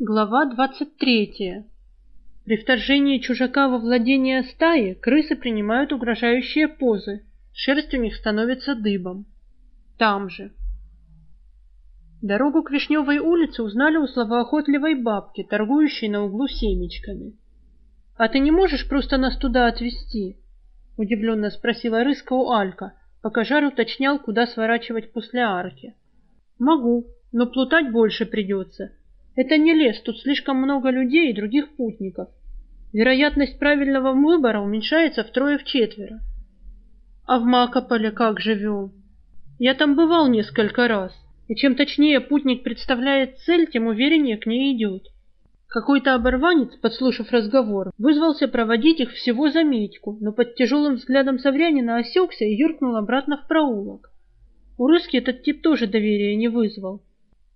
Глава 23. При вторжении чужака во владение стаи крысы принимают угрожающие позы, шерсть у них становится дыбом. Там же. Дорогу к Вишневой улице узнали у словоохотливой бабки, торгующей на углу семечками. «А ты не можешь просто нас туда отвезти?» — удивленно спросила Рыска у Алька, пока Жар уточнял, куда сворачивать после арки. «Могу, но плутать больше придется». Это не лес, тут слишком много людей и других путников. Вероятность правильного выбора уменьшается втрое-вчетверо. А в Макополе как живем? Я там бывал несколько раз, и чем точнее путник представляет цель, тем увереннее к ней идет. Какой-то оборванец, подслушав разговор, вызвался проводить их всего за медьку, но под тяжелым взглядом Саврянина осекся и юркнул обратно в проулок. У Рыски этот тип тоже доверия не вызвал.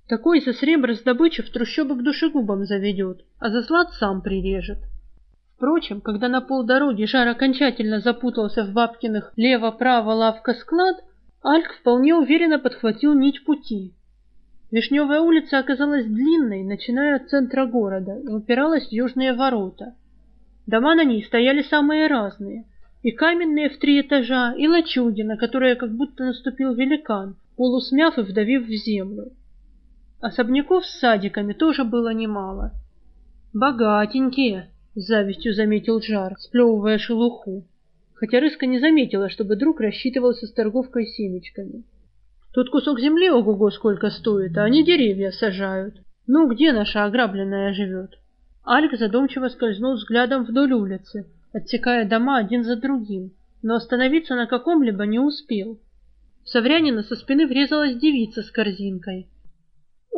Такой за сребро с добычи в трущобы к душегубам заведет, а за злат сам прирежет. Впрочем, когда на полдороги Жар окончательно запутался в бабкиных лево-право лавка-склад, Альк вполне уверенно подхватил нить пути. Вишневая улица оказалась длинной, начиная от центра города, и упиралась в южные ворота. Дома на ней стояли самые разные, и каменные в три этажа, и лачуги, на которые как будто наступил великан, полусмяв и вдавив в землю. Особняков с садиками тоже было немало. «Богатенькие», — с завистью заметил Жар, сплевывая шелуху, хотя Рыска не заметила, чтобы друг рассчитывался с торговкой семечками. «Тут кусок земли ого-го сколько стоит, а они деревья сажают. Ну, где наша ограбленная живет?» Альк задумчиво скользнул взглядом вдоль улицы, отсекая дома один за другим, но остановиться на каком-либо не успел. В Саврянина со спины врезалась девица с корзинкой —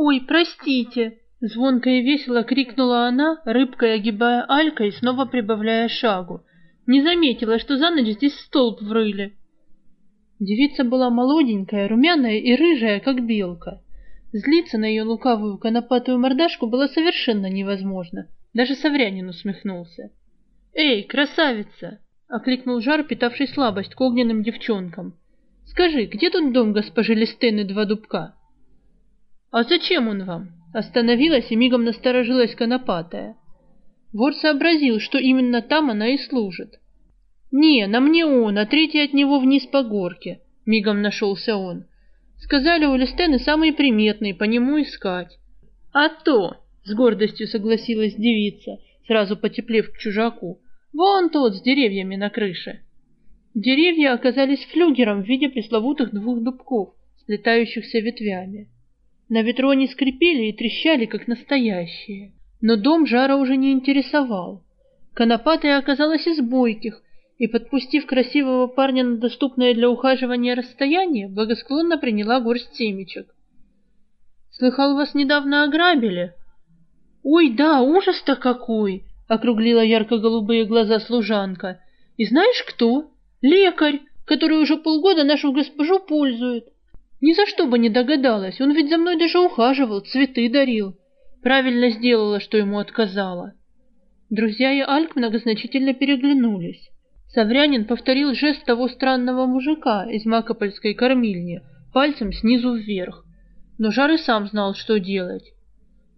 «Ой, простите!» — звонко и весело крикнула она, рыбкой огибая Алька и снова прибавляя шагу. «Не заметила, что за ночь здесь столб врыли!» Девица была молоденькая, румяная и рыжая, как белка. Злиться на ее лукавую конопатую мордашку было совершенно невозможно. Даже Саврянин усмехнулся. «Эй, красавица!» — окликнул Жар, питавший слабость к огненным девчонкам. «Скажи, где тут дом госпожи Листены Два Дубка?» «А зачем он вам?» Остановилась и мигом насторожилась конопатая. Вор сообразил, что именно там она и служит. «Не, на мне он, а третий от него вниз по горке», — мигом нашелся он. «Сказали, у Листены самый приметный, по нему искать». «А то!» — с гордостью согласилась девица, сразу потеплев к чужаку. «Вон тот с деревьями на крыше». Деревья оказались флюгером в виде пресловутых двух дубков, сплетающихся ветвями. На ветру они скрипели и трещали, как настоящие. Но дом Жара уже не интересовал. Конопатая оказалась из бойких, и, подпустив красивого парня на доступное для ухаживания расстояние, благосклонно приняла горсть семечек. «Слыхал, вас недавно ограбили?» «Ой, да, ужас-то какой!» — округлила ярко-голубые глаза служанка. «И знаешь кто? Лекарь, который уже полгода нашу госпожу пользует. Ни за что бы не догадалась, он ведь за мной даже ухаживал, цветы дарил. Правильно сделала, что ему отказала. Друзья и Альк многозначительно переглянулись. Саврянин повторил жест того странного мужика из макопольской кормильни, пальцем снизу вверх. Но Жар и сам знал, что делать.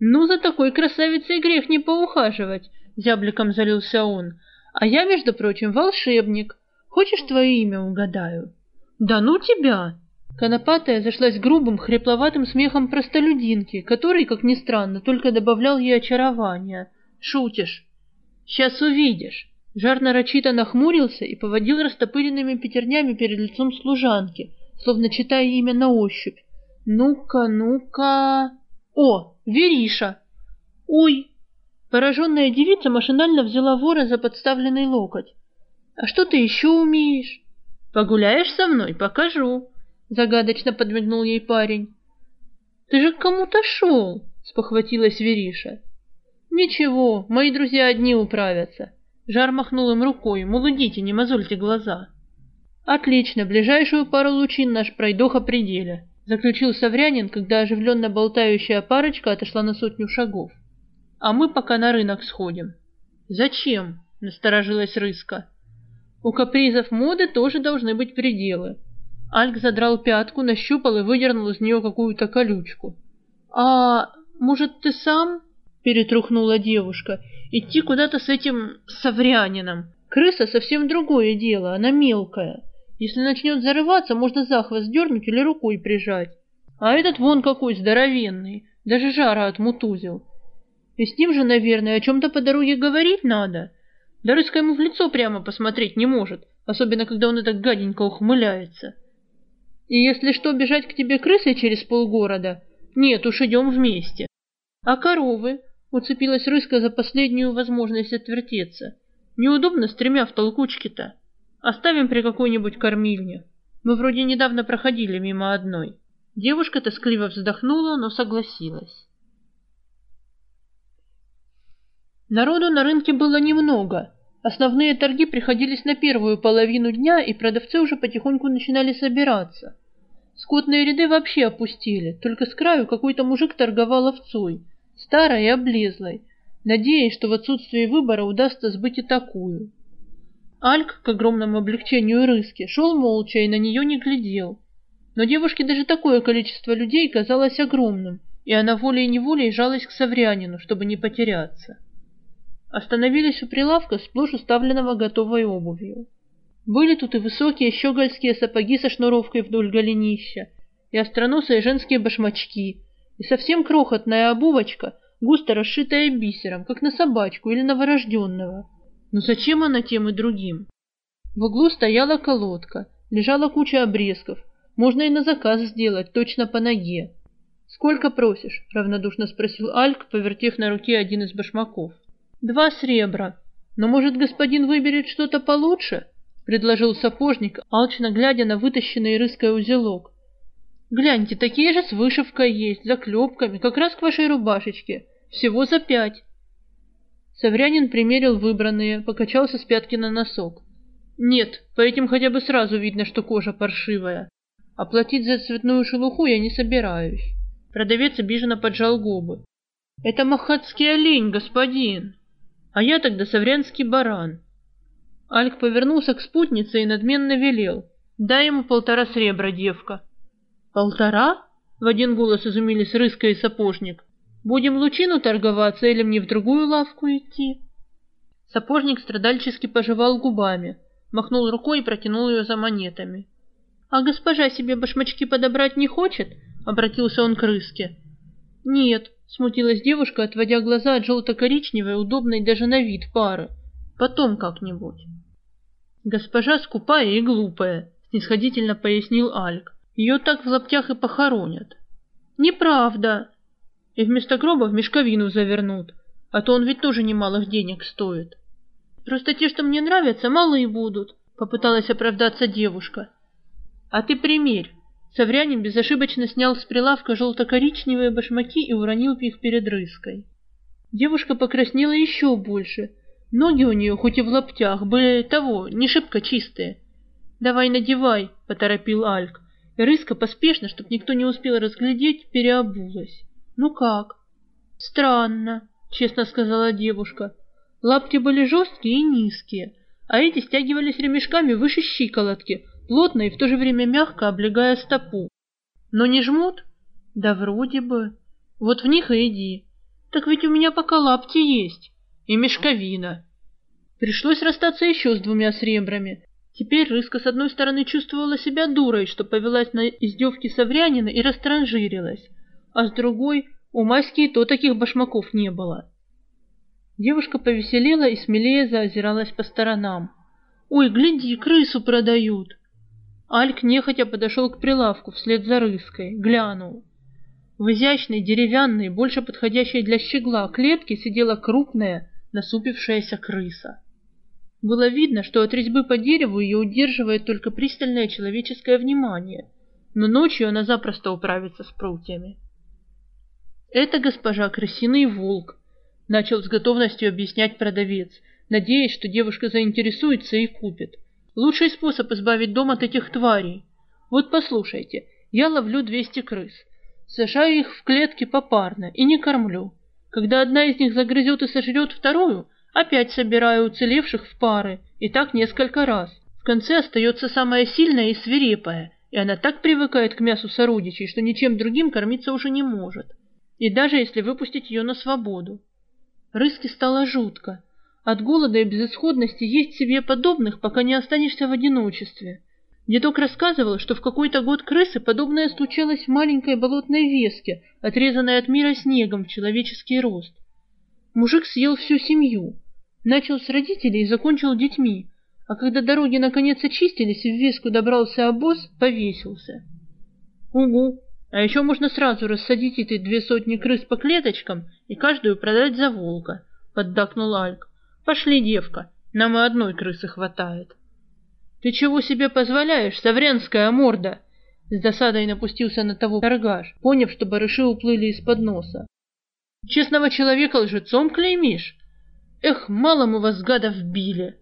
«Ну, за такой красавицей грех не поухаживать», — зябликом залился он. «А я, между прочим, волшебник. Хочешь, твое имя угадаю?» «Да ну тебя!» Конопатая зашлась грубым, хрипловатым смехом простолюдинки, который, как ни странно, только добавлял ей очарования. «Шутишь?» «Сейчас увидишь!» Жар нарочито нахмурился и поводил растопыренными пятернями перед лицом служанки, словно читая имя на ощупь. «Ну-ка, ну-ка...» «О, Вериша!» «Ой!» Пораженная девица машинально взяла вора за подставленный локоть. «А что ты еще умеешь?» «Погуляешь со мной? Покажу!» Загадочно подмигнул ей парень. Ты же к кому-то шел, спохватилась Вериша. Ничего, мои друзья одни управятся. Жар махнул им рукой, мол, идите, не мозольте глаза. Отлично, ближайшую пару лучин наш пройдоха пределя, заключил Саврянин, когда оживленно болтающая парочка отошла на сотню шагов. А мы пока на рынок сходим. Зачем? Насторожилась Рыска. У капризов моды тоже должны быть пределы. Альк задрал пятку, нащупал и выдернул из нее какую-то колючку. «А может, ты сам?» перетрухнула девушка. Идти куда-то с этим соврянином. Крыса совсем другое дело, она мелкая. Если начнет зарываться, можно за хвост дернуть или рукой прижать. А этот вон какой здоровенный, даже жара отмутузил. И с ним же, наверное, о чем-то по дороге говорить надо. Да рыска ему в лицо прямо посмотреть не может, особенно когда он так гаденько ухмыляется. И если что, бежать к тебе крысой через полгорода? Нет, уж идем вместе. А коровы? Уцепилась рыска за последнюю возможность отвертеться. Неудобно с тремя в толкучке-то. Оставим при какой-нибудь кормильне. Мы вроде недавно проходили мимо одной. Девушка тоскливо вздохнула, но согласилась. Народу на рынке было немного. Основные торги приходились на первую половину дня, и продавцы уже потихоньку начинали собираться. Скотные ряды вообще опустили, только с краю какой-то мужик торговал овцой, старой и облезлой, надеясь, что в отсутствии выбора удастся сбыть и такую. Альк, к огромному облегчению рыски, шел молча и на нее не глядел. Но девушке даже такое количество людей казалось огромным, и она волей-неволей жалась к Саврянину, чтобы не потеряться. Остановились у прилавка, сплошь уставленного готовой обувью. Были тут и высокие щегольские сапоги со шнуровкой вдоль голенища, и остроносые женские башмачки, и совсем крохотная обувочка, густо расшитая бисером, как на собачку или новорожденного. Но зачем она тем и другим? В углу стояла колодка, лежала куча обрезков, можно и на заказ сделать, точно по ноге. «Сколько просишь?» — равнодушно спросил Альк, повертев на руке один из башмаков. «Два сребра. Но, может, господин выберет что-то получше?» — предложил сапожник, алчно глядя на вытащенный рыской узелок. «Гляньте, такие же с вышивкой есть, заклепками, как раз к вашей рубашечке. Всего за пять». Саврянин примерил выбранные, покачался с пятки на носок. «Нет, по этим хотя бы сразу видно, что кожа паршивая. Оплатить за цветную шелуху я не собираюсь». Продавец обиженно поджал губы. «Это махатский олень, господин!» а я тогда саврянский баран. Альк повернулся к спутнице и надменно велел. «Дай ему полтора сребра, девка». «Полтора?» — в один голос изумились Рыска и Сапожник. «Будем лучину торговаться или мне в другую лавку идти?» Сапожник страдальчески пожевал губами, махнул рукой и протянул ее за монетами. «А госпожа себе башмачки подобрать не хочет?» — обратился он к Рыске. «Нет», Смутилась девушка, отводя глаза от желто-коричневой, удобной даже на вид пары. Потом как-нибудь. Госпожа скупая и глупая, снисходительно пояснил Альк. Ее так в лаптях и похоронят. Неправда. И вместо гроба в мешковину завернут, а то он ведь тоже немалых денег стоит. Просто те, что мне нравятся, малые будут, попыталась оправдаться девушка. А ты примерь, Саврянин безошибочно снял с прилавка желто-коричневые башмаки и уронил их перед рыской. Девушка покраснела еще больше. Ноги у нее, хоть и в лаптях, были того, не шибко чистые. «Давай надевай», — поторопил Альк. И рыска поспешно, чтоб никто не успел разглядеть, переобулась. «Ну как?» «Странно», — честно сказала девушка. Лапти были жесткие и низкие, а эти стягивались ремешками выше щиколотки, плотно и в то же время мягко облегая стопу. Но не жмут? Да вроде бы. Вот в них и иди. Так ведь у меня пока лапти есть. И мешковина. Пришлось расстаться еще с двумя сребрами. Теперь Рыска с одной стороны чувствовала себя дурой, что повелась на издевки Саврянина и растранжирилась, а с другой у Маськи то таких башмаков не было. Девушка повеселела и смелее заозиралась по сторонам. «Ой, гляди, крысу продают!» Альк нехотя подошел к прилавку вслед за рыской, глянул. В изящной, деревянной, больше подходящей для щегла клетке сидела крупная, насупившаяся крыса. Было видно, что от резьбы по дереву ее удерживает только пристальное человеческое внимание, но ночью она запросто управится с прутьями. «Это госпожа крысиный волк», — начал с готовностью объяснять продавец, надеясь, что девушка заинтересуется и купит. Лучший способ избавить дом от этих тварей. Вот послушайте, я ловлю 200 крыс, сажаю их в клетки попарно и не кормлю. Когда одна из них загрызет и сожрет вторую, опять собираю уцелевших в пары, и так несколько раз. В конце остается самая сильная и свирепая, и она так привыкает к мясу сородичей, что ничем другим кормиться уже не может. И даже если выпустить ее на свободу. Рыске стало жутко. От голода и безысходности есть себе подобных, пока не останешься в одиночестве. Дедок рассказывал, что в какой-то год крысы подобное случалось в маленькой болотной веске, отрезанной от мира снегом в человеческий рост. Мужик съел всю семью. Начал с родителей и закончил детьми. А когда дороги наконец очистились и в веску добрался обоз, повесился. Угу. А еще можно сразу рассадить эти две сотни крыс по клеточкам и каждую продать за волка, поддакнул Альк. Пошли, девка, нам и одной крысы хватает. Ты чего себе позволяешь, савренская морда? С досадой напустился на того торгаш, поняв, что барыши уплыли из-под носа. Честного человека лжецом клеймишь? Эх, мало мы вас, гадов, били.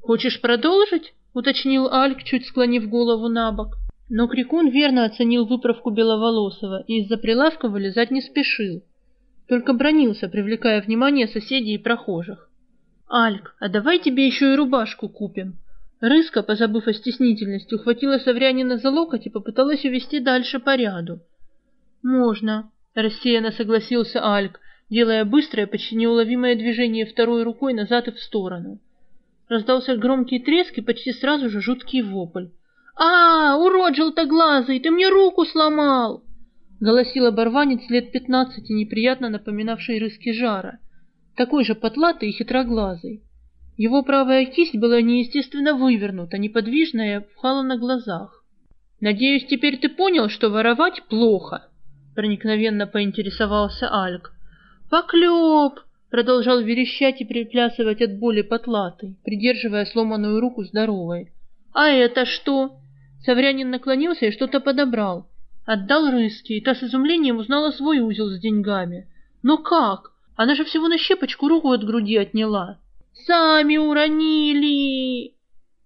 Хочешь продолжить? Уточнил Альк, чуть склонив голову на бок. Но Крикун верно оценил выправку Беловолосова и из-за прилавка вылезать не спешил. Только бронился, привлекая внимание соседей и прохожих. «Альк, а давай тебе еще и рубашку купим». Рыска, позабыв о стеснительности, ухватила Саврянина за локоть и попыталась увести дальше по ряду. «Можно», Рассеянно согласился Альк, делая быстрое, почти неуловимое движение второй рукой назад и в сторону. Раздался громкий треск и почти сразу же жуткий вопль. «А, урод желтоглазый, ты мне руку сломал!» Голосил оборванец лет пятнадцати, неприятно напоминавший рыски жара, такой же потлатый и хитроглазый. Его правая кисть была неестественно вывернута, неподвижная и опухала на глазах. «Надеюсь, теперь ты понял, что воровать плохо?» проникновенно поинтересовался Альк. «Поклеп!» — продолжал верещать и приплясывать от боли потлатый, придерживая сломанную руку здоровой. «А это что?» Саврянин наклонился и что-то подобрал. Отдал рыски, и та с изумлением узнала свой узел с деньгами. «Но как? Она же всего на щепочку руку от груди отняла!» «Сами уронили!»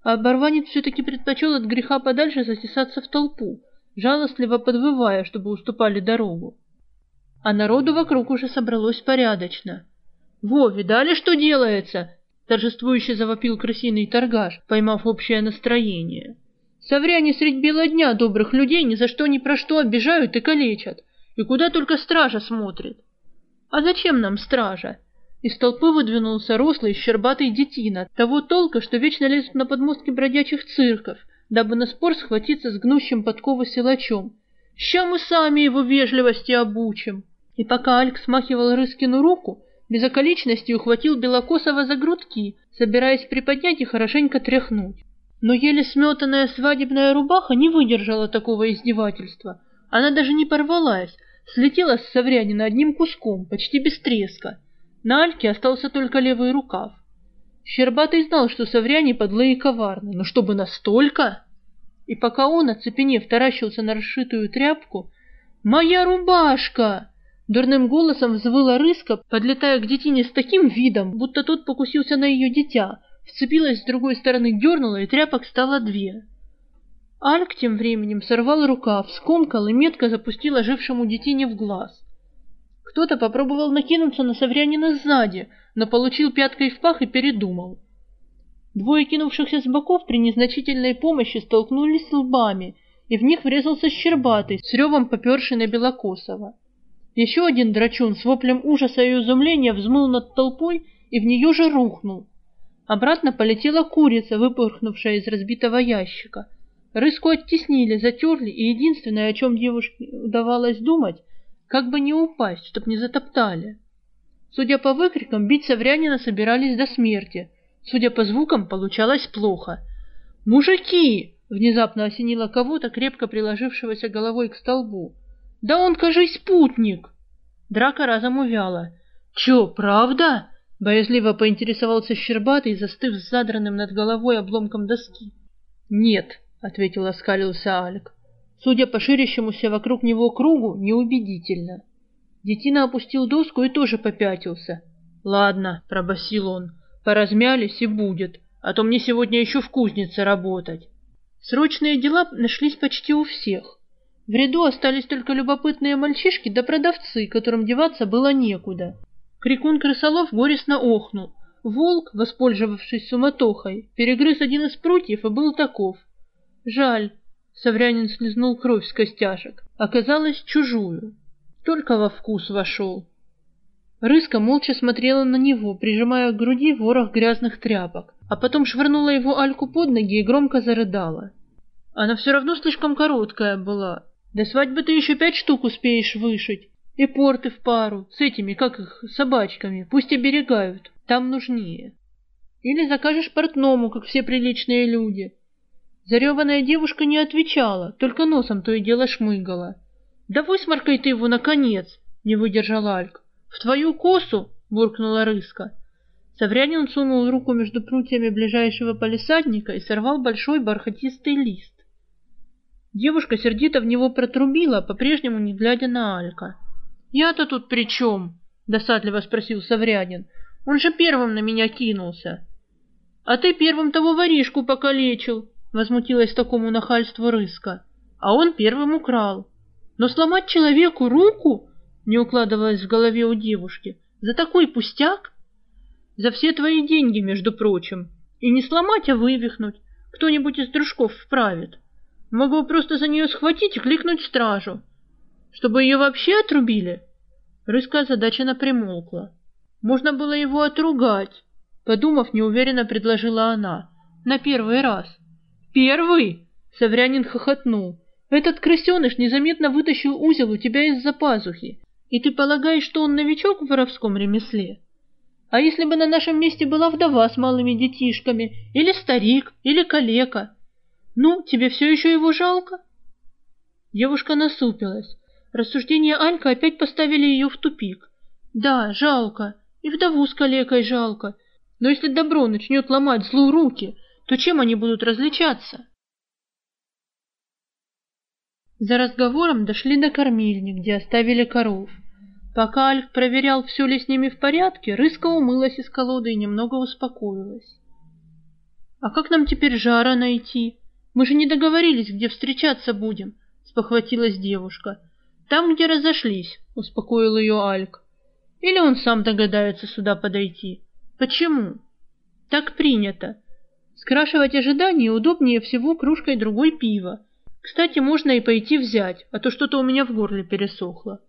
А оборванец все-таки предпочел от греха подальше затесаться в толпу, жалостливо подвывая, чтобы уступали дорогу. А народу вокруг уже собралось порядочно. «Во, видали, что делается?» — торжествующе завопил крысиный торгаш, поймав общее настроение. «Совряне средь бела дня добрых людей ни за что ни про что обижают и калечат, и куда только стража смотрит. А зачем нам стража?» Из толпы выдвинулся рослый, щербатый детина, того толка, что вечно лезет на подмостки бродячих цирков, дабы на спор схватиться с гнущим подковы силачом. «Ща мы сами его вежливости обучим!» И пока Альк смахивал Рыскину руку, без околичности ухватил Белокосова за грудки, собираясь приподнять и хорошенько тряхнуть. Но еле сметанная свадебная рубаха не выдержала такого издевательства. Она даже не порвалась, слетела с Саврянина одним куском, почти без треска. На Альке остался только левый рукав. Щербатый знал, что совряне подлые и коварны, но чтобы настолько... И пока он, оцепенев, таращился на расшитую тряпку, «Моя рубашка!» Дурным голосом взвыла рыска, подлетая к детине с таким видом, будто тот покусился на ее дитя, вцепилась с другой стороны, дернула, и тряпок стало две. Альк тем временем сорвал рукав, скомкал и метко запустил ожившему детине в глаз. Кто-то попробовал накинуться на Саврянина сзади, но получил пяткой в пах и передумал. Двое кинувшихся с боков при незначительной помощи столкнулись лбами, и в них врезался Щербатый, с ревом поперший на Белокосова. Еще один драчун с воплем ужаса и изумления взмыл над толпой и в нее же рухнул. Обратно полетела курица, выпорхнувшая из разбитого ящика. Рыску оттеснили, затерли, и единственное, о чем девушке удавалось думать, как бы не упасть, чтоб не затоптали. Судя по выкрикам, бить Саврянина собирались до смерти. Судя по звукам, получалось плохо. «Мужики!» — внезапно осенило кого-то, крепко приложившегося головой к столбу. «Да он, кажись, путник!» Драка разом увяла. «Чё, правда?» — боязливо поинтересовался Щербатый, застыв с задранным над головой обломком доски. «Нет», — ответил оскалился Алик. Судя по ширящемуся вокруг него кругу, неубедительно. Детина опустил доску и тоже попятился. «Ладно», — пробасил он, — «поразмялись и будет, а то мне сегодня еще в кузнице работать». Срочные дела нашлись почти у всех. В ряду остались только любопытные мальчишки да продавцы, которым деваться было некуда. Крикун крысолов горестно охнул. Волк, воспользовавшись суматохой, перегрыз один из прутьев и был таков. Жаль, Саврянин слезнул кровь с костяшек. Оказалось, чужую. Только во вкус вошел. Рыска молча смотрела на него, прижимая к груди ворох грязных тряпок, а потом швырнула его Альку под ноги и громко зарыдала. Она все равно слишком короткая была. До свадьбы ты еще пять штук успеешь вышить. И порты в пару, с этими, как их, собачками, пусть оберегают, там нужнее. Или закажешь портному, как все приличные люди. Зареванная девушка не отвечала, только носом то и дело шмыгала. «Да высморкай ты его, наконец!» — не выдержал Альк. «В твою косу!» — буркнула рыска. Саврянин сунул руку между прутьями ближайшего полисадника и сорвал большой бархатистый лист. Девушка сердито в него протрубила, по-прежнему не глядя на Алька. «Я-то тут при чем?» — досадливо спросил Саврянин. «Он же первым на меня кинулся». «А ты первым того воришку покалечил!» — возмутилась такому нахальству Рыска. «А он первым украл. Но сломать человеку руку?» — не укладывалось в голове у девушки. «За такой пустяк?» «За все твои деньги, между прочим. И не сломать, а вывихнуть. Кто-нибудь из дружков вправит. Могу просто за нее схватить и кликнуть стражу. Чтобы ее вообще отрубили?» Рыска озадаченно примолкла. «Можно было его отругать», — подумав, неуверенно предложила она. «На первый раз». «Первый?» — Саврянин хохотнул. «Этот крысеныш незаметно вытащил узел у тебя из-за пазухи. И ты полагаешь, что он новичок в воровском ремесле? А если бы на нашем месте была вдова с малыми детишками, или старик, или калека? Ну, тебе все еще его жалко?» Девушка насупилась. Рассуждения Алька опять поставили ее в тупик. Да, жалко, и вдову с калекой жалко, но если добро начнет ломать злу руки, то чем они будут различаться? За разговором дошли до кормильни, где оставили коров. Пока Альк проверял, все ли с ними в порядке, Рыска умылась из колоды и немного успокоилась. «А как нам теперь жара найти? Мы же не договорились, где встречаться будем», — спохватилась девушка. Там, где разошлись, успокоил ее Альк. Или он сам догадается сюда подойти. Почему? Так принято. Скрашивать ожидания удобнее всего кружкой другой пива. Кстати, можно и пойти взять, а то что-то у меня в горле пересохло.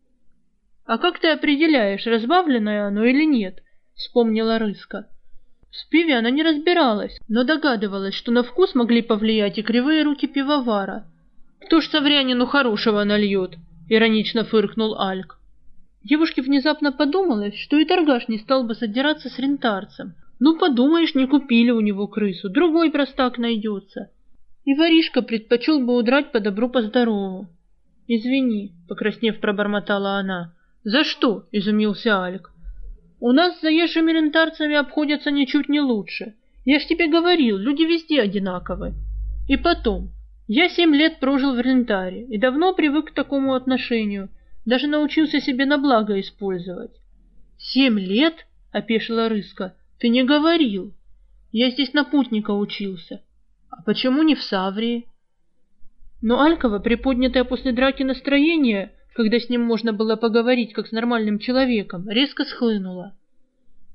А как ты определяешь, разбавленное оно или нет? Вспомнила Рыска. В пиве она не разбиралась, но догадывалась, что на вкус могли повлиять и кривые руки пивовара. Кто ж Саврянину хорошего нальет? иронично фыркнул Альк. Девушке внезапно подумалось, что и торгаш не стал бы содираться с рентарцем. Ну, подумаешь, не купили у него крысу, другой простак найдется. И воришка предпочел бы удрать по добру, по здорову. «Извини», — покраснев, пробормотала она. «За что?» — изумился Альк. «У нас с заезжими рентарцами обходятся ничуть не лучше. Я ж тебе говорил, люди везде одинаковы. И потом, я семь лет прожил в Рентаре и давно привык к такому отношению, даже научился себе на благо использовать. «Семь лет?» — опешила Рыска. «Ты не говорил. Я здесь на путника учился. А почему не в Саврии?» Но Алькова, приподнятое после драки настроение, когда с ним можно было поговорить как с нормальным человеком, резко схлынула.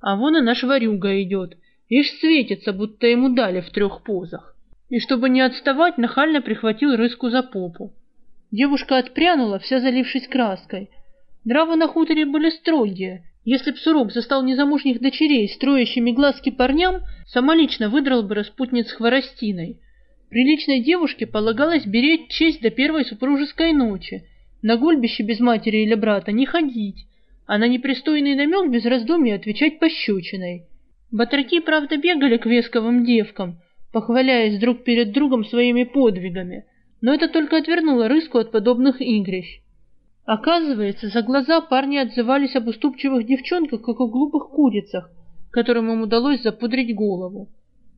А вон и наш ворюга идет, ишь светится, будто ему дали в трех позах и, чтобы не отставать, нахально прихватил рыску за попу. Девушка отпрянула, вся залившись краской. Дравы на хуторе были строгие. Если б Сурок застал незамужних дочерей, строящими глазки парням, самолично выдрал бы распутниц хворостиной. Приличной девушке полагалось беречь честь до первой супружеской ночи, на гульбище без матери или брата не ходить, а на непристойный намек без раздумий отвечать пощечиной. Батраки, правда, бегали к весковым девкам, похваляясь друг перед другом своими подвигами, но это только отвернуло рыску от подобных игрищ. Оказывается, за глаза парни отзывались об уступчивых девчонках, как о глупых курицах, которым им удалось запудрить голову.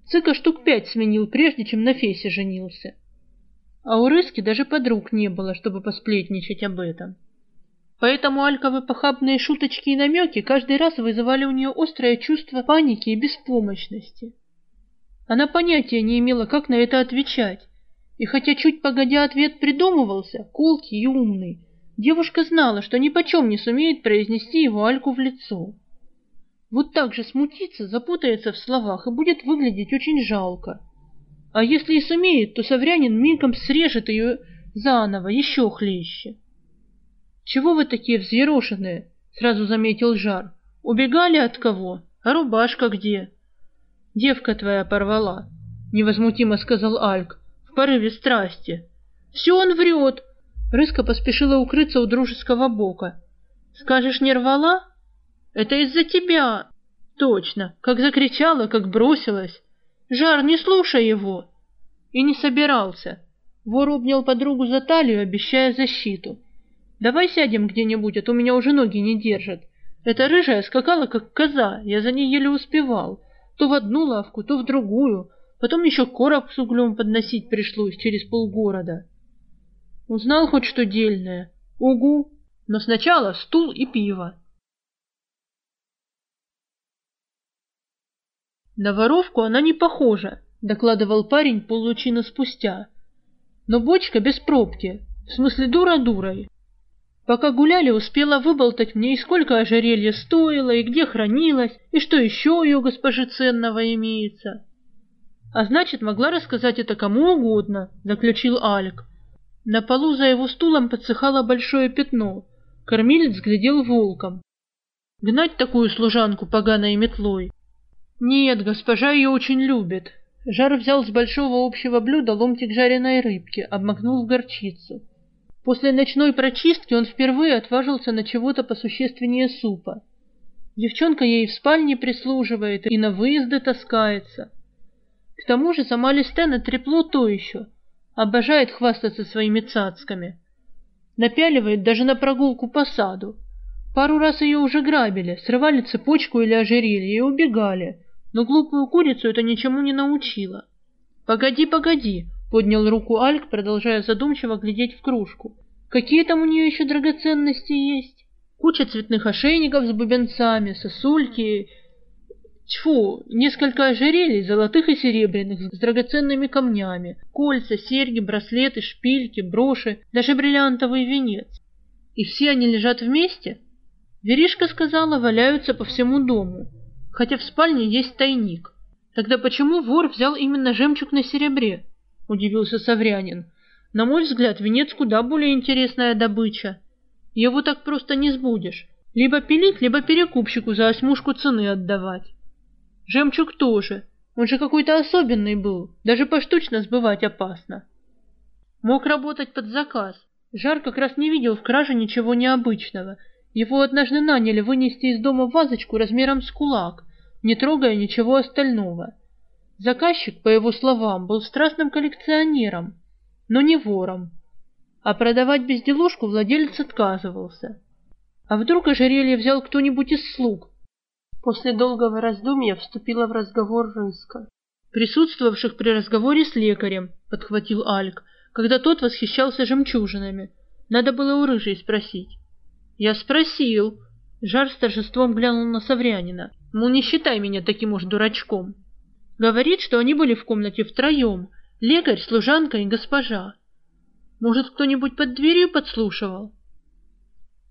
Цыка штук пять сменил, прежде чем на Фесе женился. А у Рыски даже подруг не было, чтобы посплетничать об этом. Поэтому Альковы похабные шуточки и намеки каждый раз вызывали у нее острое чувство паники и беспомощности. Она понятия не имела, как на это отвечать. И хотя чуть погодя ответ придумывался, колкий и умный, девушка знала, что ни почем не сумеет произнести его Альку в лицо. Вот так же смутится, запутается в словах и будет выглядеть очень жалко. А если и сумеет, то Саврянин мигом срежет ее заново, еще хлеще. «Чего вы такие взъерошенные?» — сразу заметил Жар. Убегали от кого? А рубашка где? Девка твоя порвала, невозмутимо сказал Альк в порыве страсти. Все он врет. Рыска поспешила укрыться у дружеского бока. Скажешь, не рвала? Это из-за тебя. Точно, как закричала, как бросилась. Жар, не слушай его. И не собирался. Вор обнял подругу за талию, обещая защиту. Давай сядем где-нибудь, а то меня уже ноги не держат. Эта рыжая скакала, как коза, я за ней еле успевал. То в одну лавку, то в другую. Потом еще короб с углем подносить пришлось через полгорода. Узнал хоть что дельное? Угу. Но сначала стул и пиво. На воровку она не похожа, докладывал парень поллучина спустя. Но бочка без пробки, в смысле дура дурой. Пока гуляли, успела выболтать мне, и сколько ожерелье стоило, и где хранилось, и что еще у ее госпожи ценного имеется. А значит, могла рассказать это кому угодно, заключил Алик. На полу за его стулом подсыхало большое пятно. Кормилец глядел волком. Гнать такую служанку поганой метлой. Нет, госпожа ее очень любит. Жар взял с большого общего блюда ломтик жареной рыбки, обмакнул в горчицу. После ночной прочистки он впервые отважился на чего-то посущественнее супа. Девчонка ей в спальне прислуживает и на выезды таскается. К тому же сама Листена трепло то еще. Обожает хвастаться своими цацками. Напяливает даже на прогулку по саду. Пару раз ее уже грабили, срывали цепочку или ожерелье и убегали. Но глупую курицу это ничему не научило. «Погоди, погоди!» Поднял руку Альк, продолжая задумчиво глядеть в кружку. Какие там у нее еще драгоценности есть? Куча цветных ошейников с бубенцами, сосульки... Тьфу, несколько ожерелий, золотых и серебряных, с драгоценными камнями, кольца, серьги, браслеты, шпильки, броши, даже бриллиантовый венец. И все они лежат вместе? Веришка сказала, валяются по всему дому, хотя в спальне есть тайник. Тогда почему вор взял именно жемчуг на серебре? — удивился Саврянин. «На мой взгляд, венец куда более интересная добыча. Его так просто не сбудешь. Либо пилить, либо перекупщику за осьмушку цены отдавать. Жемчуг тоже. Он же какой-то особенный был. Даже поштучно сбывать опасно. Мог работать под заказ. Жар как раз не видел в краже ничего необычного. Его однажды наняли вынести из дома вазочку размером с кулак, не трогая ничего остального. Заказчик, по его словам, был страстным коллекционером, но не вором. А продавать безделушку владелец отказывался. А вдруг ожерелье взял кто-нибудь из слуг? После долгого раздумья вступила в разговор Рыска. Присутствовавших при разговоре с лекарем, подхватил Альк, когда тот восхищался жемчужинами. Надо было у рыжей спросить. Я спросил. Жар с торжеством глянул на Саврянина. Мол, не считай меня таким уж дурачком. Говорит, что они были в комнате втроем, лекарь, служанка и госпожа. Может, кто-нибудь под дверью подслушивал?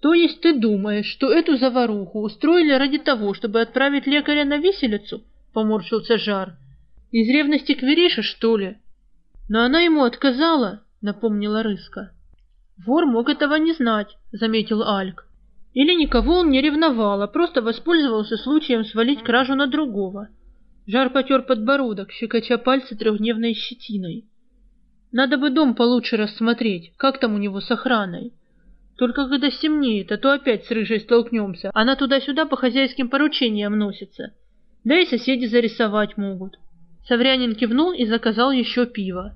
То есть ты думаешь, что эту заваруху устроили ради того, чтобы отправить лекаря на виселицу? Поморщился Жар. Из ревности к Верише, что ли? Но она ему отказала, напомнила Рыска. Вор мог этого не знать, заметил Альк. Или никого он не ревновал, а просто воспользовался случаем свалить кражу на другого. Жар потер подбородок, щекоча пальцы трехдневной щетиной. Надо бы дом получше рассмотреть, как там у него с охраной. Только когда стемнеет, а то опять с рыжей столкнемся, она туда-сюда по хозяйским поручениям носится. Да и соседи зарисовать могут. Саврянин кивнул и заказал еще пиво.